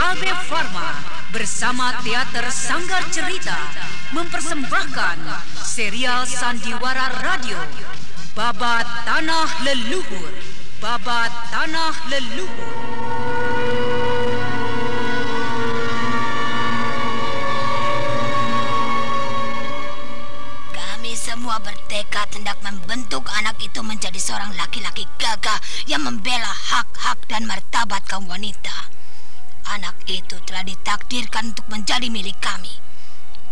Kalbe Pharma bersama Teater Sanggar Cerita mempersembahkan serial Sandiwara Radio Babat Tanah Leluhur Babat Tanah Leluhur Kami semua bertekad hendak membentuk anak itu menjadi seorang laki-laki gagah yang membela hak-hak dan martabat kaum wanita. Anak itu telah ditakdirkan untuk menjadi milik kami.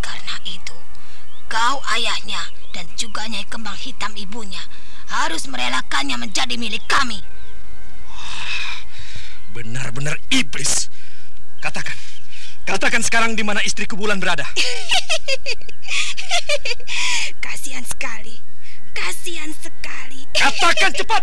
Karena itu, kau ayahnya dan juga Nyai Kembang Hitam ibunya harus merelakannya menjadi milik kami. Benar-benar iblis. Katakan, katakan sekarang di mana istriku Bulan berada. Kasihan sekali. Kasihan sekali. Katakan cepat.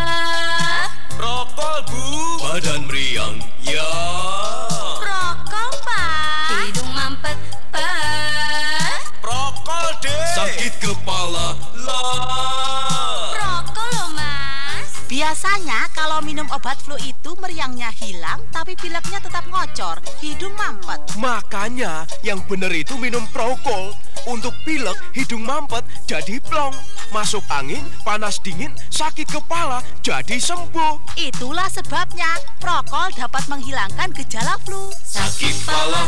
Biasanya kalau minum obat flu itu meriangnya hilang tapi pileknya tetap ngocor, hidung mampet. Makanya yang bener itu minum Prokol Untuk pilek, hidung mampet, jadi plong Masuk angin, panas dingin, sakit kepala, jadi sembuh Itulah sebabnya prokol dapat menghilangkan gejala flu. Sakit kepala,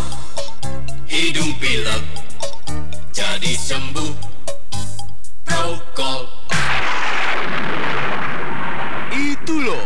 hidung pilek, jadi sembuh. Prokol. Itu loh,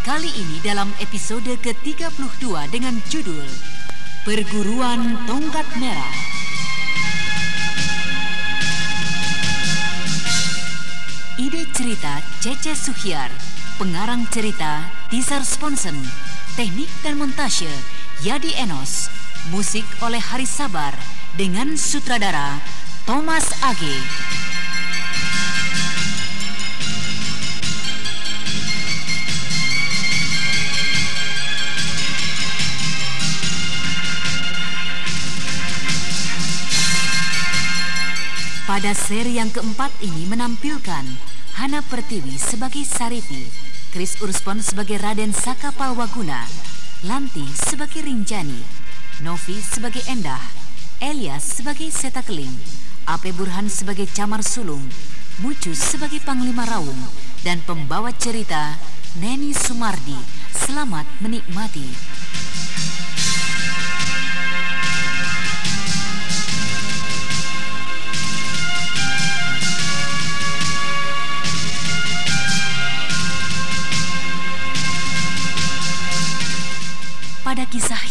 Kali ini dalam episode ke-32 dengan judul Perguruan Tongkat Merah. Ide cerita Cece Suhyar Pengarang cerita Tizar Sponsen Teknik dan montase Yadi Enos Musik oleh Haris Sabar Dengan sutradara Thomas Age Pada seri yang keempat ini menampilkan Hana Pertiwi sebagai Sariti, Chris Urspon sebagai Raden Saka Palwaguna, Lanti sebagai Rinjani, Novi sebagai Endah, Elias sebagai Seta Keling, Ape Burhan sebagai Camar Sulung, Mucus sebagai Panglima Raung, dan pembawa cerita Neni Sumardi. Selamat menikmati.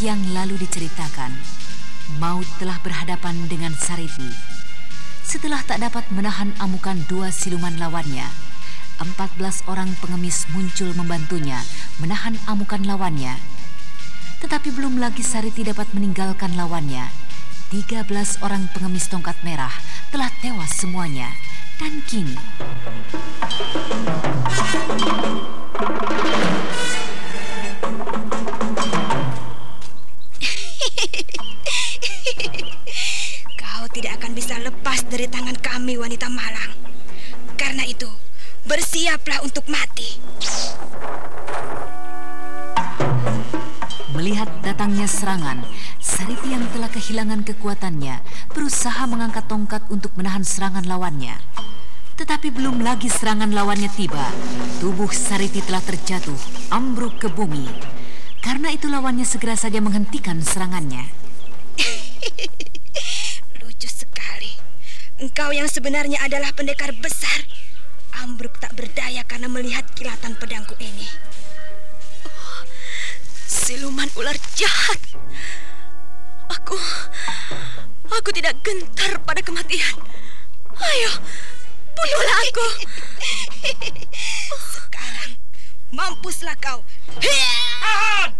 Yang lalu diceritakan, Maut telah berhadapan dengan Sariti. Setelah tak dapat menahan amukan dua siluman lawannya, 14 orang pengemis muncul membantunya menahan amukan lawannya. Tetapi belum lagi Sariti dapat meninggalkan lawannya. 13 orang pengemis tongkat merah telah tewas semuanya. Dan kini Kau tidak akan bisa lepas dari tangan kami, wanita malang. Karena itu, bersiaplah untuk mati. Melihat datangnya serangan, Sariti yang telah kehilangan kekuatannya berusaha mengangkat tongkat untuk menahan serangan lawannya. Tetapi belum lagi serangan lawannya tiba, tubuh Sariti telah terjatuh, ambruk ke bumi. Karena itu lawannya segera saja menghentikan serangannya. Engkau yang sebenarnya adalah pendekar besar. Ambruk tak berdaya karena melihat kilatan pedangku ini. Oh, siluman ular jahat. Aku, aku tidak gentar pada kematian. Ayo, bunuhlah aku. Sekarang, mampuslah kau. Tahan!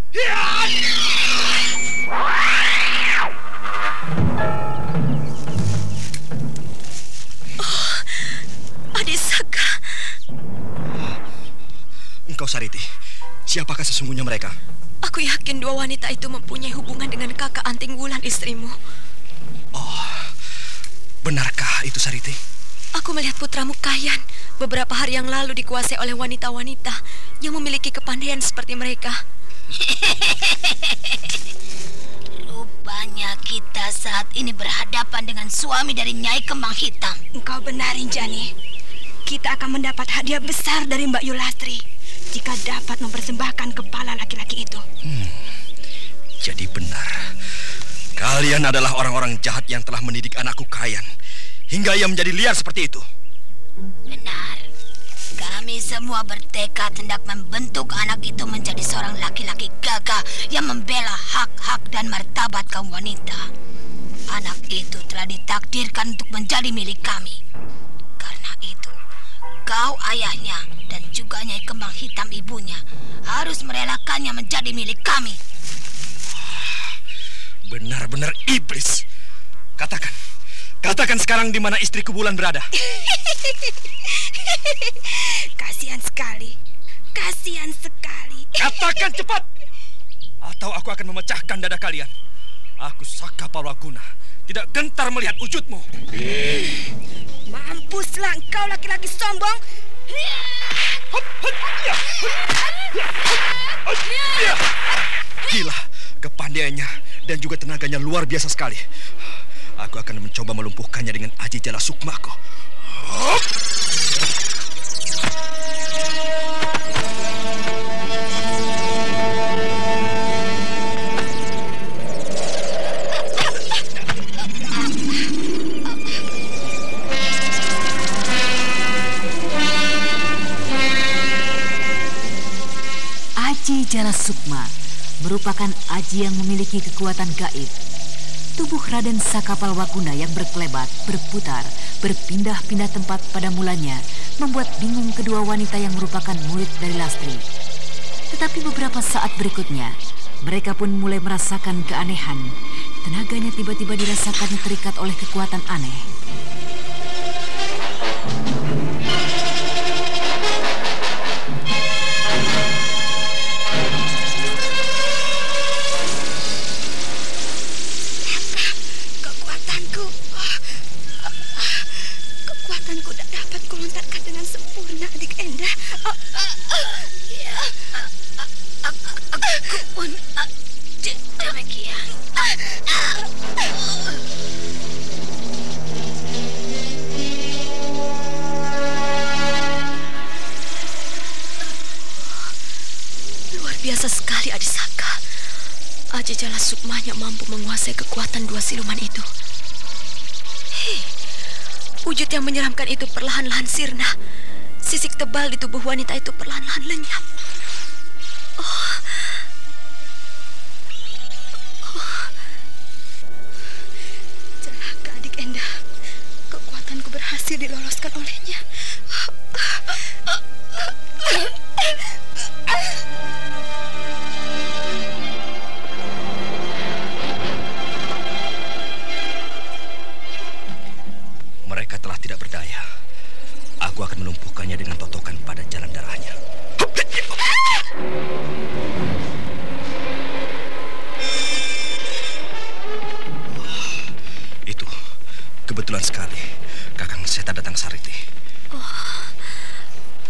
Siapakah sesungguhnya mereka? Aku yakin dua wanita itu mempunyai hubungan dengan kakak Anting Wulan istrimu. Oh, benarkah itu Sariti? Aku melihat putramu Kayan beberapa hari yang lalu dikuasai oleh wanita-wanita yang memiliki kepandaian seperti mereka. Rupanya kita saat ini berhadapan dengan suami dari Nyai Kembang Hitam. Engkau benar, Injani. Kita akan mendapat hadiah besar dari Mbak Yulastri jika dapat mempersembahkan kepala laki-laki itu. Hmm, jadi benar. Kalian adalah orang-orang jahat yang telah mendidik anakku Kayan hingga ia menjadi liar seperti itu. Benar. Kami semua bertekad hendak membentuk anak itu menjadi seorang laki-laki gagah yang membela hak-hak dan martabat kaum wanita. Anak itu telah ditakdirkan untuk menjadi milik kami. Kau ayahnya dan juga Nyai Kembang Hitam ibunya harus merelakannya menjadi milik kami. Benar-benar iblis. Katakan, katakan sekarang di mana istriku Bulan berada. Kasihan sekali. Kasihan sekali. Katakan cepat. Atau aku akan memecahkan dada kalian. Aku Saka Palwaguna. Tidak gentar melihat wujudmu. Mampuslah engkau laki-laki sombong. Gila, kepandaiannya dan juga tenaganya luar biasa sekali. Aku akan mencoba melumpuhkannya dengan aji jala sukmaku. Hop! Sukma merupakan aji yang memiliki kekuatan gaib. Tubuh Raden Sakapal Waguna yang berkelebat, berputar, berpindah-pindah tempat pada mulanya membuat bingung kedua wanita yang merupakan murid dari Lastri. Tetapi beberapa saat berikutnya, mereka pun mulai merasakan keanehan. Tenaganya tiba-tiba dirasakannya terikat oleh kekuatan aneh. Biasa sekali Adisaka. Aji Jala Sukmanya mampu menguasai kekuatan dua siluman itu. Hei, wujud yang menyeramkan itu perlahan-lahan sirna. Sisik tebal di tubuh wanita itu perlahan-lahan lenyap. Oh. Celaka adik Enda. Kekuatanku berhasil diloloskan olehnya. Akan melumpuhkannya dengan totokan pada jalan darahnya. Itu kebetulan sekali. Kakang Seta datang Sariti.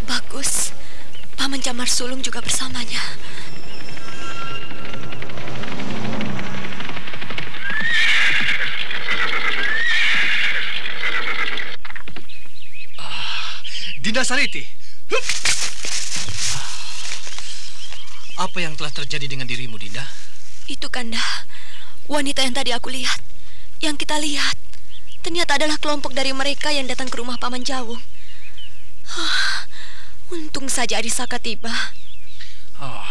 Bagus. Paman Jamar Sulung juga bersamanya. Dinda Sariti. Apa yang telah terjadi dengan dirimu, Dinda? Itu Kanda. Wanita yang tadi aku lihat. Yang kita lihat. ternyata adalah kelompok dari mereka yang datang ke rumah Paman Jawung. Ah, untung saja Adisaka tiba. Ah,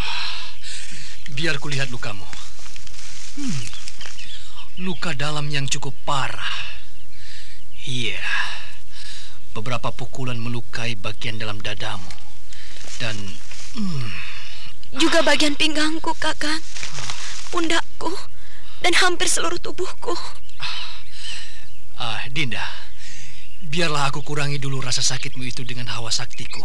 biar kulihat lukamu. Hmm, luka dalam yang cukup parah. Iya, beberapa pukulan melukai bagian dalam dadamu. Dan... Hmm, Juga bagian pinggangku, kakak. Pundakku. Dan hampir seluruh tubuhku. ah, Dinda, biarlah aku kurangi dulu rasa sakitmu itu dengan hawa saktiku.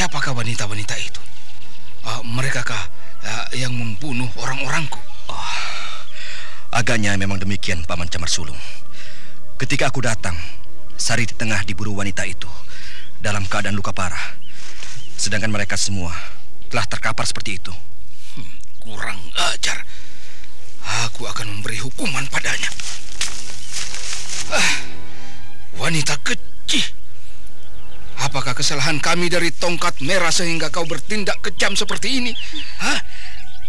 Siapakah wanita-wanita itu? Ah, merekakah ah, yang membunuh orang-orangku? Agaknya memang demikian, Paman Camar Sulung. Ketika aku datang, Sari di tengah diburu wanita itu dalam keadaan luka parah. Sedangkan mereka semua telah terkapar seperti itu. Hmm, kurang ajar. Aku akan memberi hukuman padanya. Ah, wanita kecil. Apakah kesalahan kami dari tongkat merah sehingga kau bertindak kejam seperti ini? Hah?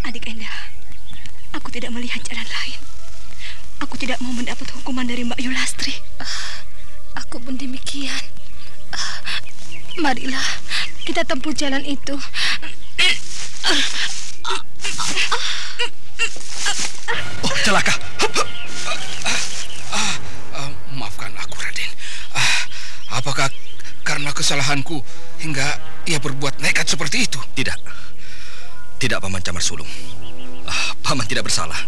Adik Enda, aku tidak melihat jalan lain. Aku tidak mau mendapat hukuman dari Mbak Yulastri. Aku pun demikian. Ah, Marilah kita tempuh jalan itu. Oh, celaka! Ah, maafkan aku, Raden. Ah, apakah karena kesalahanku hingga ia berbuat nekat seperti itu? Tidak. Tidak, Paman Camar Sulung. Ah, Paman tidak bersalah.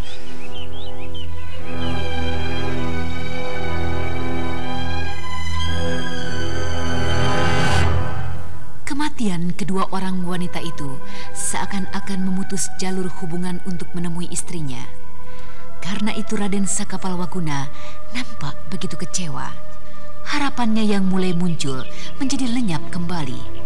Kematian kedua orang wanita itu seakan-akan memutus jalur hubungan untuk menemui istrinya. Karena itu Raden Sakapalwaguna nampak begitu kecewa. Harapannya yang mulai muncul menjadi lenyap kembali.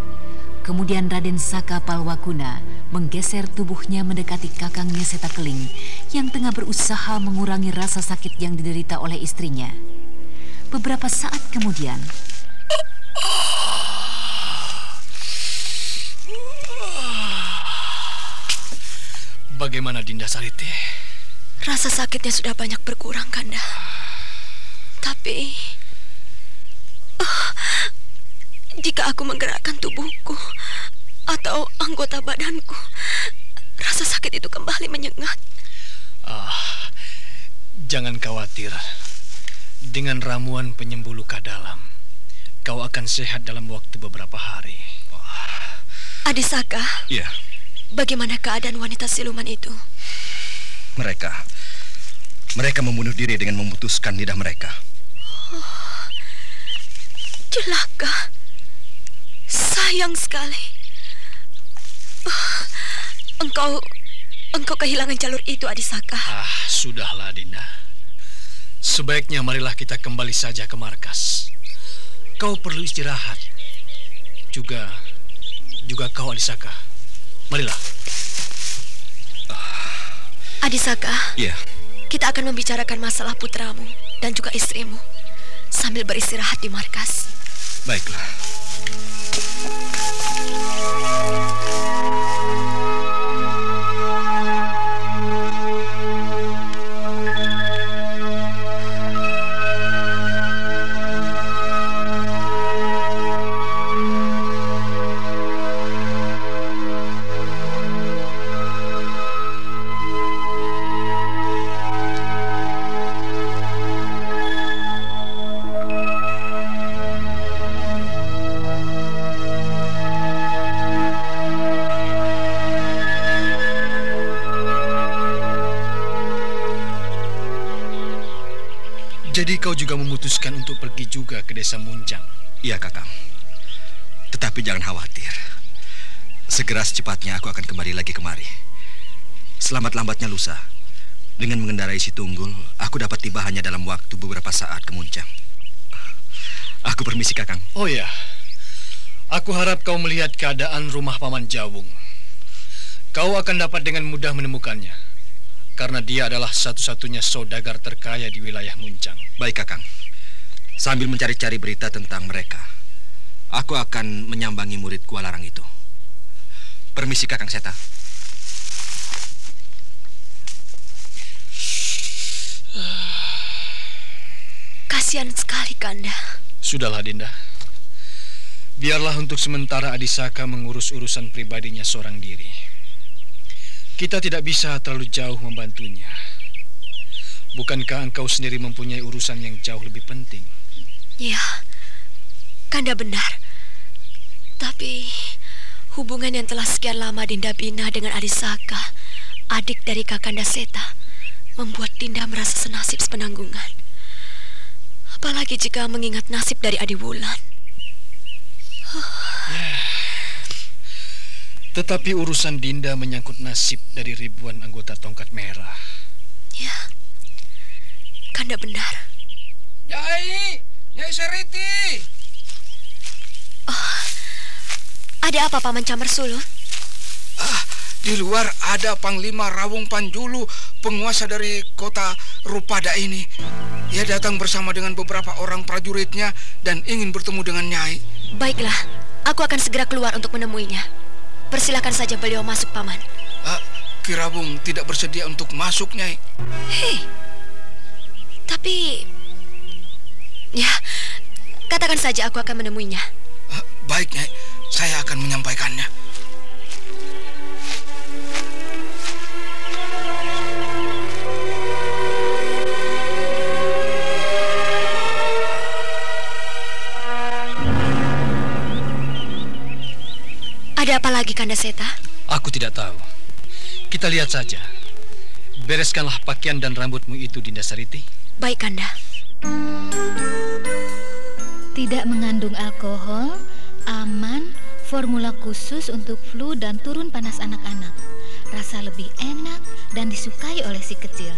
Kemudian Raden Sakapalwaguna menggeser tubuhnya mendekati kakangnya Setakeling yang tengah berusaha mengurangi rasa sakit yang diderita oleh istrinya. Beberapa saat kemudian, Bagaimana Dinda Sariti? Rasa sakitnya sudah banyak berkurang, Kanda. Tapi jika aku menggerakkan tubuhku atau anggota badanku, rasa sakit itu kembali menyengat. Ah, jangan khawatir. Dengan ramuan penyembuh luka dalam, kau akan sehat dalam waktu beberapa hari. Adisaka, Iya, bagaimana keadaan wanita siluman itu? mereka. Mereka membunuh diri dengan memutuskan lidah mereka. Celaka. Sayang sekali. Ah, engkau engkau kehilangan jalur itu, Adisaka. Ah, sudahlah, Dinda. Sebaiknya marilah kita kembali saja ke markas. Kau perlu istirahat. Juga, juga kau, Adisaka. Marilah. Adisaka, Iya, kita akan membicarakan masalah putramu dan juga istrimu sambil beristirahat di markas. Baiklah. Jadi kau juga memutuskan untuk pergi juga ke desa Munjang. Iya, Kakang. Tetapi jangan khawatir. Segera secepatnya aku akan kembali lagi kemari. Selamat-lambatnya lusa. Dengan mengendarai si tunggul, aku dapat tiba hanya dalam waktu beberapa saat ke Muncang. Aku permisi, Kakang. Oh ya, aku harap kau melihat keadaan rumah Paman Jawung. Kau akan dapat dengan mudah menemukannya, karena dia adalah satu-satunya saudagar terkaya di wilayah Muncang. Baik, Kakang. Sambil mencari-cari berita tentang mereka, aku akan menyambangi murid Kualarang itu. Permisi, Kakang Seta. Kasihan sekali, Kanda. Sudahlah, Dinda. Biarlah untuk sementara Adisaka mengurus urusan pribadinya seorang diri. Kita tidak bisa terlalu jauh membantunya. Bukankah engkau sendiri mempunyai urusan yang jauh lebih penting? Ya, Kanda benar. Tapi hubungan yang telah sekian lama Dinda bina dengan Adisaka, adik dari Kakanda Seta, membuat Dinda merasa senasib sepenanggungan. Apalagi jika mengingat nasib dari Adi Wulan. Tetapi urusan Dinda menyangkut nasib dari ribuan anggota tongkat merah. Ya, Kanda benar. Nyai, Nyai Sariti. Ada apa Paman Camar Sulu? Ah, di luar ada Panglima Rawung Panjulu, penguasa dari kota Rupada ini. Ia datang bersama dengan beberapa orang prajuritnya dan ingin bertemu dengan Nyai. Baiklah, aku akan segera keluar untuk menemuinya. Persilakan saja beliau masuk, Paman. Ah, Kirawung tidak bersedia untuk masuk, Nyai. Hei, tapi... Ya, katakan saja aku akan menemuinya. Ah, baik, Nyai. Saya akan menyampaikannya. Ada apa lagi, Kanda Seta? Aku tidak tahu. Kita lihat saja. Bereskanlah pakaian dan rambutmu itu, Dinda Sariti. Baik, Kanda. Tidak mengandung alkohol, aman, formula khusus untuk flu dan turun panas anak-anak. Rasa lebih enak dan disukai oleh si kecil.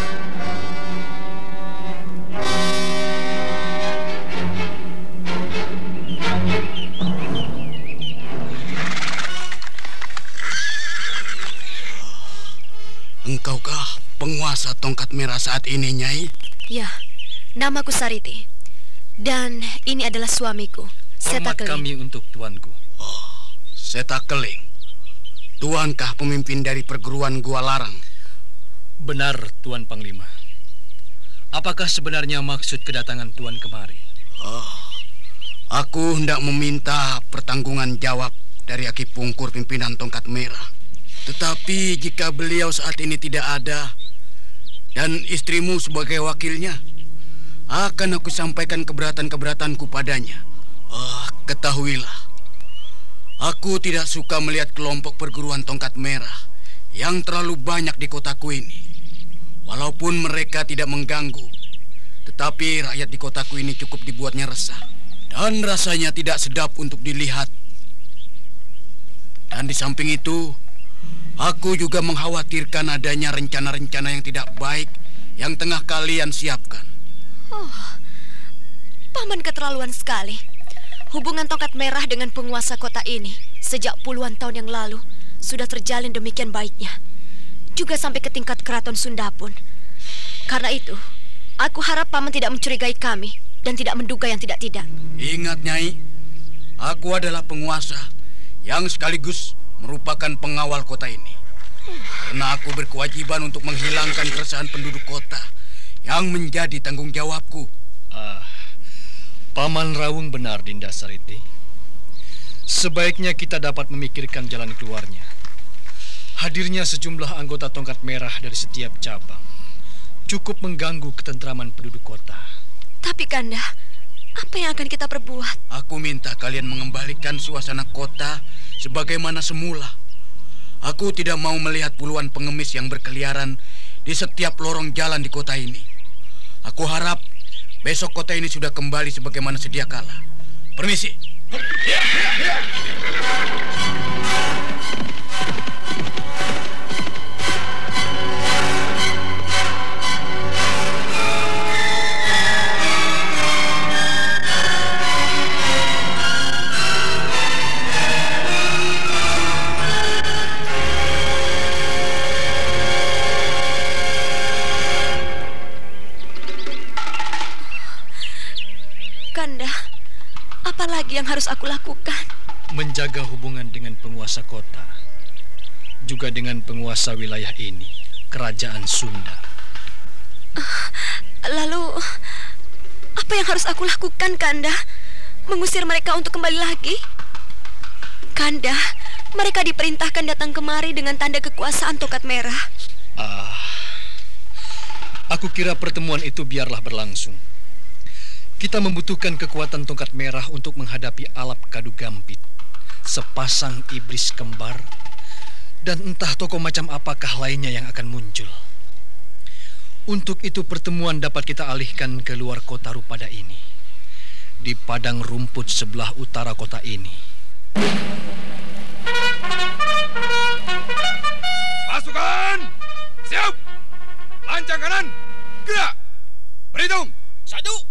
Engkaukah penguasa tongkat merah saat ini, Nyai? Ya, namaku Sariti. Dan ini adalah suamiku, Seta Hormat Keling. kami untuk tuanku. Seta Keling. Tuankah pemimpin dari perguruan Gua Larang? Benar, Tuan Panglima. Apakah sebenarnya maksud kedatangan Tuan kemari? Oh, aku hendak meminta pertanggungan jawab dari Aki Pungkur pimpinan tongkat merah. Tetapi jika beliau saat ini tidak ada dan istrimu sebagai wakilnya, akan aku sampaikan keberatan-keberatanku padanya. Oh, ketahuilah, aku tidak suka melihat kelompok perguruan tongkat merah yang terlalu banyak di kotaku ini. Walaupun mereka tidak mengganggu, tetapi rakyat di kotaku ini cukup dibuatnya resah dan rasanya tidak sedap untuk dilihat. Dan di samping itu, aku juga mengkhawatirkan adanya rencana-rencana yang tidak baik yang tengah kalian siapkan. Oh, paman keterlaluan sekali. Hubungan tongkat merah dengan penguasa kota ini sejak puluhan tahun yang lalu sudah terjalin demikian baiknya. Juga sampai ke tingkat keraton Sunda pun. Karena itu, aku harap paman tidak mencurigai kami dan tidak menduga yang tidak-tidak. Ingat, Nyai, aku adalah penguasa yang sekaligus merupakan pengawal kota ini. Karena aku berkewajiban untuk menghilangkan keresahan penduduk kota yang menjadi tanggung jawabku. Ah, Paman Rawung benar, Dinda Sariti. Sebaiknya kita dapat memikirkan jalan keluarnya. Hadirnya sejumlah anggota tongkat merah dari setiap cabang cukup mengganggu ketentraman penduduk kota. Tapi Kanda, apa yang akan kita perbuat? Aku minta kalian mengembalikan suasana kota sebagaimana semula. Aku tidak mau melihat puluhan pengemis yang berkeliaran di setiap lorong jalan di kota ini. Aku harap besok kota ini sudah kembali sebagaimana sedia kala. Permisi. Kanda, lagi yang harus aku lakukan? Menjaga hubungan dengan penguasa kota, juga dengan penguasa wilayah ini, kerajaan Sunda. Lalu, apa yang harus aku lakukan, Kanda? Mengusir mereka untuk kembali lagi? Kanda, mereka diperintahkan datang kemari dengan tanda kekuasaan tongkat merah. Ah, aku kira pertemuan itu biarlah berlangsung. Kita membutuhkan kekuatan tongkat merah untuk menghadapi alap kadu gampit, sepasang iblis kembar, dan entah tokoh macam apakah lainnya yang akan muncul. Untuk itu pertemuan dapat kita alihkan ke luar kota Rupada ini, di padang rumput sebelah utara kota ini. Pasukan! Siap! Lancang kanan! Gerak! Berhitung! Satu,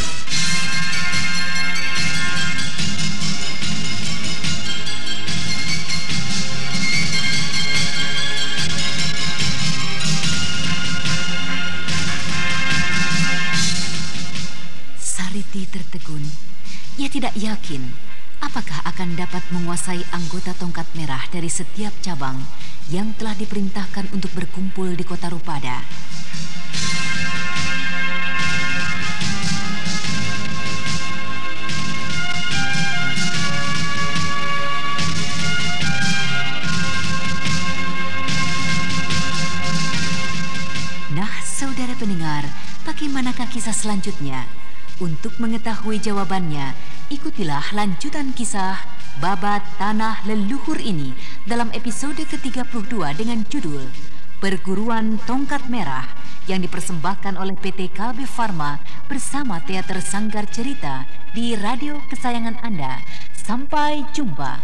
hati tertegun. Ia tidak yakin apakah akan dapat menguasai anggota tongkat merah dari setiap cabang yang telah diperintahkan untuk berkumpul di kota Rupada. Nah, saudara pendengar, bagaimanakah kisah selanjutnya? Untuk mengetahui jawabannya, ikutilah lanjutan kisah Babat Tanah Leluhur ini dalam episode ke-32 dengan judul Perguruan Tongkat Merah yang dipersembahkan oleh PT Kalbe Farma bersama Teater Sanggar Cerita di radio kesayangan Anda. Sampai jumpa.